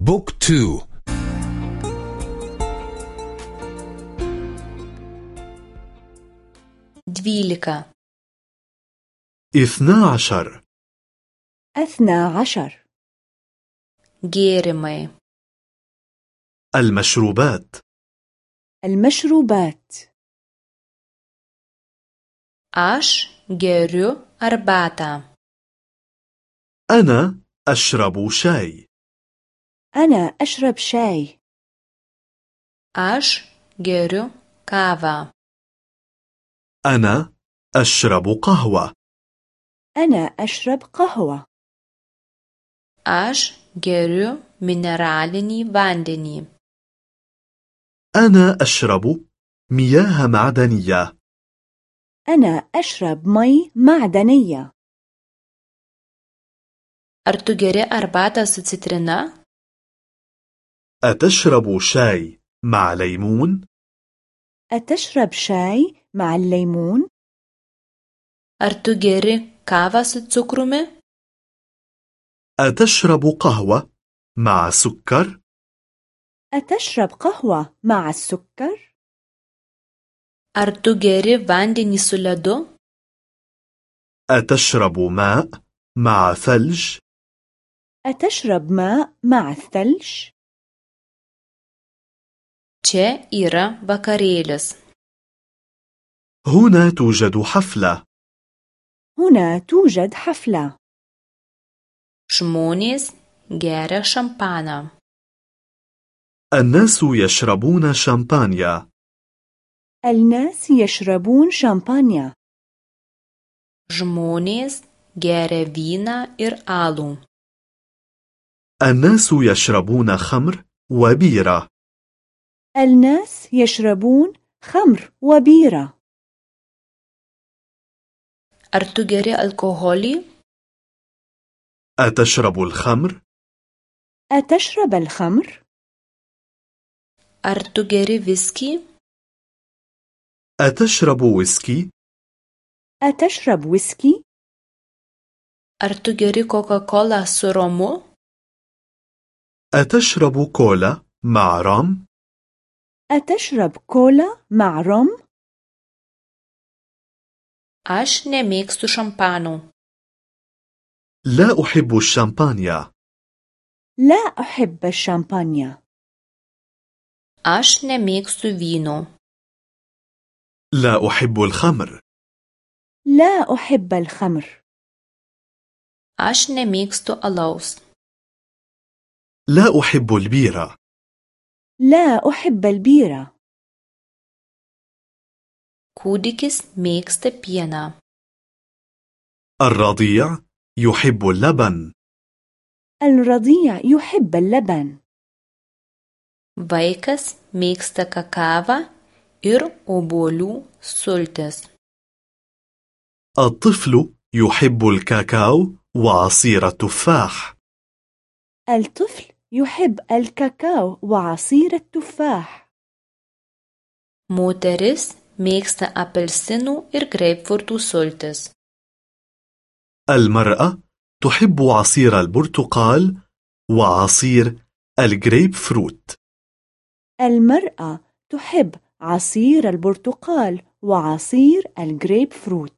بوك تو دويلكا اثنا عشر أثنى عشر جيرمي المشروبات المشروبات aš geriu arbatą أنا أشرب شاي أنا أشرب شاي. aš geriu kavą أنا أشرب قهوة. أنا أشرب قهوة. aš geriu mineralinį vandenį أنا أشرب مياه معدنية. أنا أشرب مي معدنية. arbatą su citrina أتشرب شاي مع ليمون؟ أتشرب شاي مع الليمون؟ ar tu geri kavą su cukrumi أتشرب قهوة مع سكر؟ أتشرب قهوة مع السكر؟ ar tu geri vandenį su ledu أتشرب ماء مع ثلج؟ أتشرب ماء مع الثلج؟ Čia yra vakarėlis هنا توجد حفلة. هنا توجد حفلة. Žmonės geria šampaną. الناس يشربون شامبانيا. الناس يشربون شامبانيا. Žmonės geria vyną ir alų. الناس يشربون خمر وبيرة. الناس يشربون خمر وبيرة ar tu geri alkoholį أتشرب الخمر؟ أتشرب الخمر؟ ar tu geri viskį أتشرب ويسكي؟ أتشرب ويسكي؟ ar tu geri kokakolą su romu أتشرب كولا مع رام؟ أتشرب كولا مع روم؟ aš nemėgstu šampano لا أحب الشامبانيا. لا أحب الشامبانيا. Aš nemėgstu vyno لا أحب الخمر. لا أحب الخمر. Aš nemėgstu alaus لا أحب البيرة. لا أحب البيرة. Kūdikis mėgsta pieną. الرضيع يحب اللبن. الرضيع يحب اللبن. Vaikas mėgsta kakavą ir obuolių sultis. الطفل يحب الكاكاو وعصير التفاح. الطفل يحب الكاكاو وعصير التفاح. Moteris mėgsta apelsinų ir greipfurtų sultis. المرأة تحب عصير البرتقال وعصير الجريب فروت المرأة تحب عصير البرتقال وعصير الجريب فروت